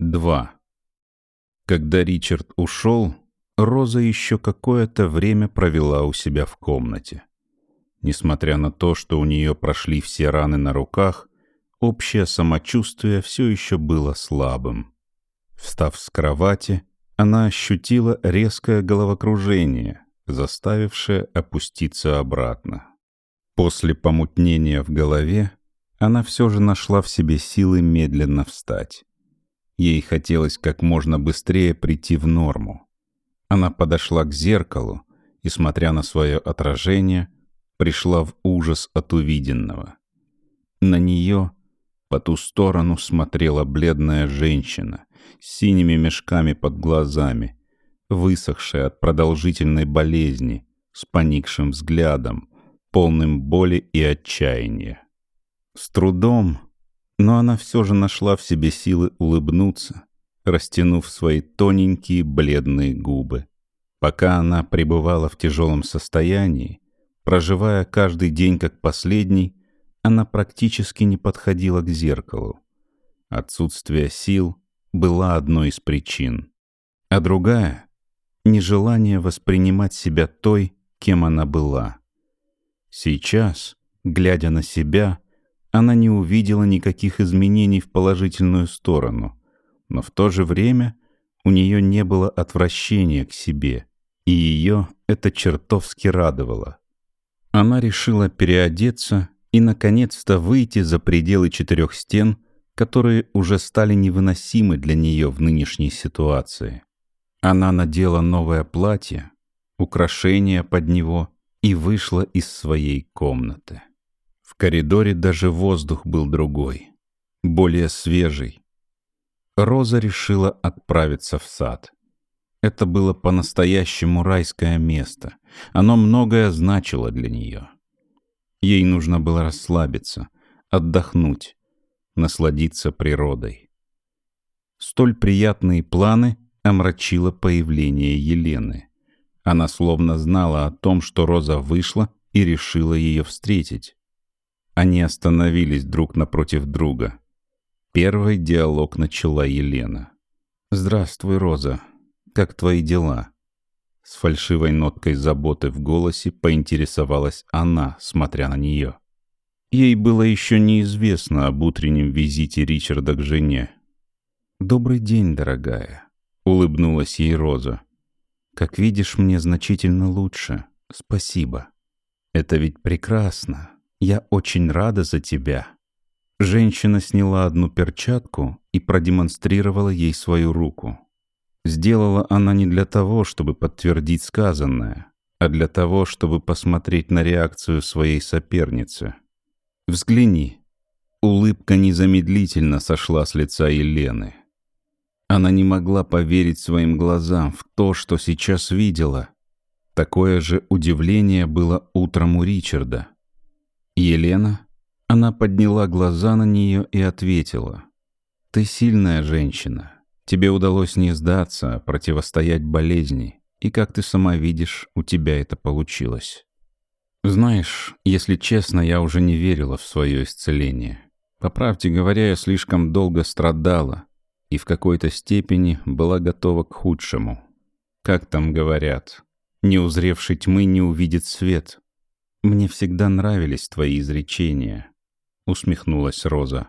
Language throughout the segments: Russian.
2. Когда Ричард ушел, Роза еще какое-то время провела у себя в комнате. Несмотря на то, что у нее прошли все раны на руках, общее самочувствие все еще было слабым. Встав с кровати, она ощутила резкое головокружение, заставившее опуститься обратно. После помутнения в голове она все же нашла в себе силы медленно встать. Ей хотелось как можно быстрее прийти в норму. Она подошла к зеркалу и, смотря на свое отражение, пришла в ужас от увиденного. На нее по ту сторону смотрела бледная женщина с синими мешками под глазами, высохшая от продолжительной болезни, с поникшим взглядом, полным боли и отчаяния. С трудом но она все же нашла в себе силы улыбнуться, растянув свои тоненькие бледные губы. Пока она пребывала в тяжелом состоянии, проживая каждый день как последний, она практически не подходила к зеркалу. Отсутствие сил было одной из причин. А другая — нежелание воспринимать себя той, кем она была. Сейчас, глядя на себя, — она не увидела никаких изменений в положительную сторону, но в то же время у нее не было отвращения к себе, и ее это чертовски радовало. Она решила переодеться и, наконец-то, выйти за пределы четырех стен, которые уже стали невыносимы для нее в нынешней ситуации. Она надела новое платье, украшения под него и вышла из своей комнаты коридоре даже воздух был другой, более свежий. Роза решила отправиться в сад. Это было по-настоящему райское место. Оно многое значило для нее. Ей нужно было расслабиться, отдохнуть, насладиться природой. Столь приятные планы омрачило появление Елены. Она словно знала о том, что Роза вышла и решила ее встретить. Они остановились друг напротив друга. Первый диалог начала Елена. «Здравствуй, Роза. Как твои дела?» С фальшивой ноткой заботы в голосе поинтересовалась она, смотря на нее. Ей было еще неизвестно об утреннем визите Ричарда к жене. «Добрый день, дорогая», — улыбнулась ей Роза. «Как видишь, мне значительно лучше. Спасибо. Это ведь прекрасно. Я очень рада за тебя». Женщина сняла одну перчатку и продемонстрировала ей свою руку. Сделала она не для того, чтобы подтвердить сказанное, а для того, чтобы посмотреть на реакцию своей соперницы. «Взгляни». Улыбка незамедлительно сошла с лица Елены. Она не могла поверить своим глазам в то, что сейчас видела. Такое же удивление было утром у Ричарда. Елена? Она подняла глаза на нее и ответила. «Ты сильная женщина. Тебе удалось не сдаться, противостоять болезни. И, как ты сама видишь, у тебя это получилось. Знаешь, если честно, я уже не верила в свое исцеление. По правде говоря, я слишком долго страдала и в какой-то степени была готова к худшему. Как там говорят, не узревший тьмы не увидит свет. «Мне всегда нравились твои изречения», — усмехнулась Роза.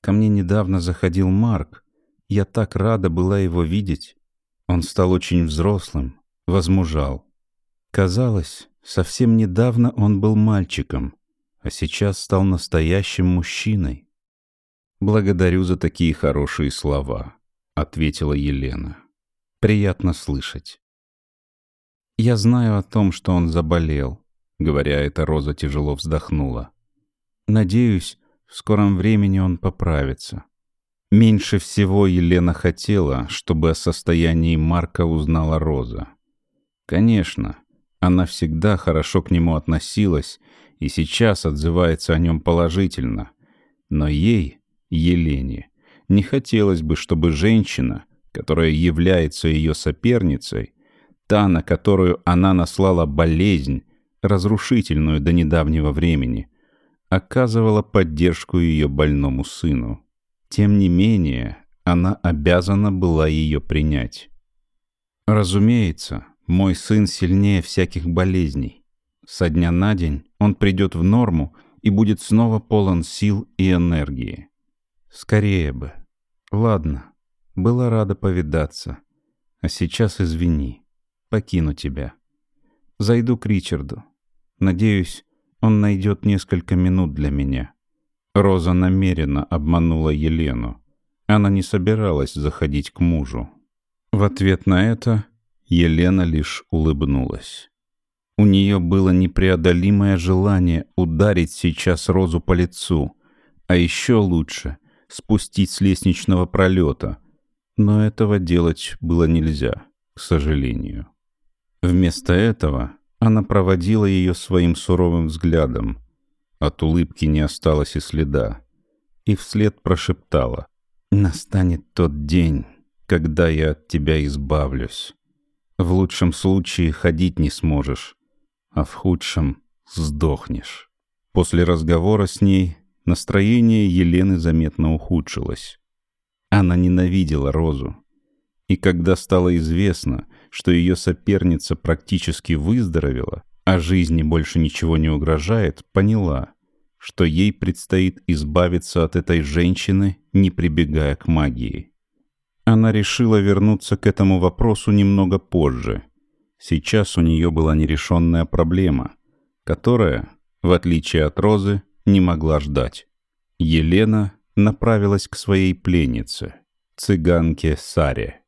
«Ко мне недавно заходил Марк. Я так рада была его видеть. Он стал очень взрослым, возмужал. Казалось, совсем недавно он был мальчиком, а сейчас стал настоящим мужчиной». «Благодарю за такие хорошие слова», — ответила Елена. «Приятно слышать». «Я знаю о том, что он заболел. Говоря это, Роза тяжело вздохнула. «Надеюсь, в скором времени он поправится». Меньше всего Елена хотела, чтобы о состоянии Марка узнала Роза. Конечно, она всегда хорошо к нему относилась и сейчас отзывается о нем положительно. Но ей, Елене, не хотелось бы, чтобы женщина, которая является ее соперницей, та, на которую она наслала болезнь, разрушительную до недавнего времени, оказывала поддержку ее больному сыну. Тем не менее, Она обязана была ее принять. Разумеется, мой сын сильнее всяких болезней. Со дня на день он придет в норму и будет снова полон сил и энергии. Скорее бы. Ладно, была рада повидаться. А сейчас извини, покину тебя. Зайду к Ричарду. Надеюсь, он найдет несколько минут для меня. Роза намеренно обманула Елену. Она не собиралась заходить к мужу. В ответ на это Елена лишь улыбнулась. У нее было непреодолимое желание ударить сейчас Розу по лицу, а еще лучше — спустить с лестничного пролета. Но этого делать было нельзя, к сожалению. Вместо этого она проводила ее своим суровым взглядом. От улыбки не осталось и следа. И вслед прошептала. «Настанет тот день, когда я от тебя избавлюсь». В лучшем случае ходить не сможешь, а в худшем сдохнешь. После разговора с ней настроение Елены заметно ухудшилось. Она ненавидела Розу. И когда стало известно, что ее соперница практически выздоровела, а жизни больше ничего не угрожает, поняла, что ей предстоит избавиться от этой женщины, не прибегая к магии. Она решила вернуться к этому вопросу немного позже. Сейчас у нее была нерешенная проблема, которая, в отличие от Розы, не могла ждать. Елена направилась к своей пленнице, цыганке Саре.